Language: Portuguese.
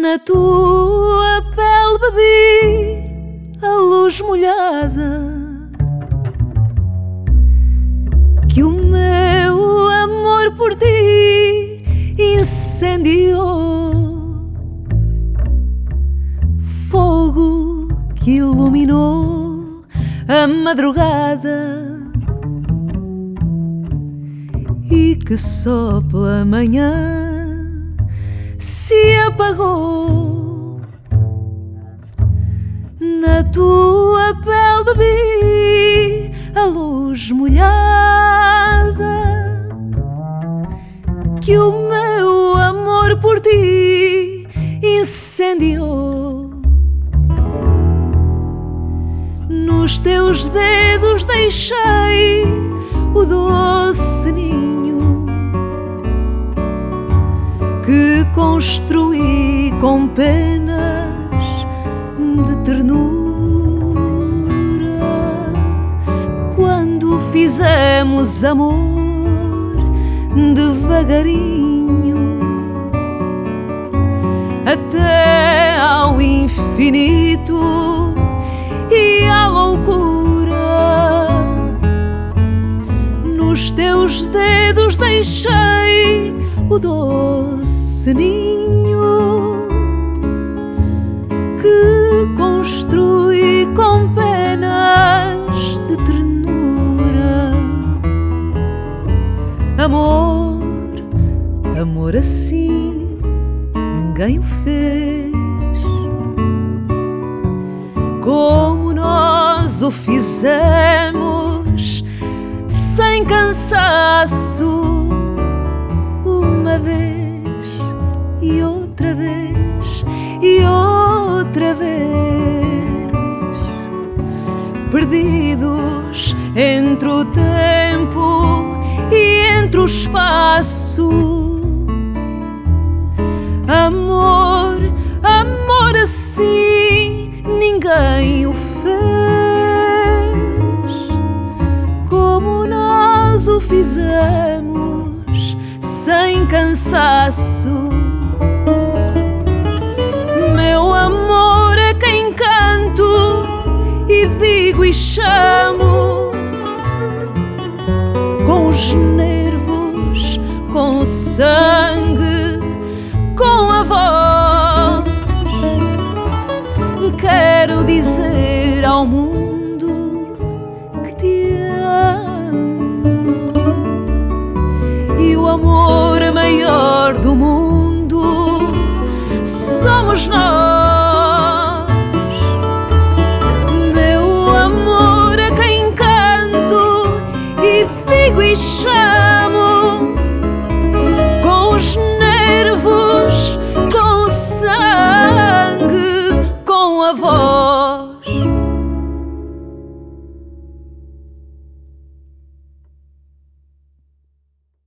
Na tua pele bebi a luz molhada. Que o meu amor por ti incendiou. Fogo que iluminou a madrugada. E que só pela manhã se apagou. Na tua pele bebi a luz molhada que o meu amor por ti incendiou. Nos teus dedos deixei o doce ninho que construí com penas de ternura quando fizemos amor devagarinho até ao infinito e à loucura. Nos teus dedos deixei o doce ninho que construí com penas de ternura. Amor, amor assim ninguém o fez como nós o fizemos sem cansaço entre o tempo e entre o espaço. Amor amor assim ninguém o fez. Como nós o fizemos sem cansaço. Meu amor é quem canto e digo e chamo com o sangue, com a voz. Quero dizer ao mundo que te amo e o amor maior do mundo somos nós.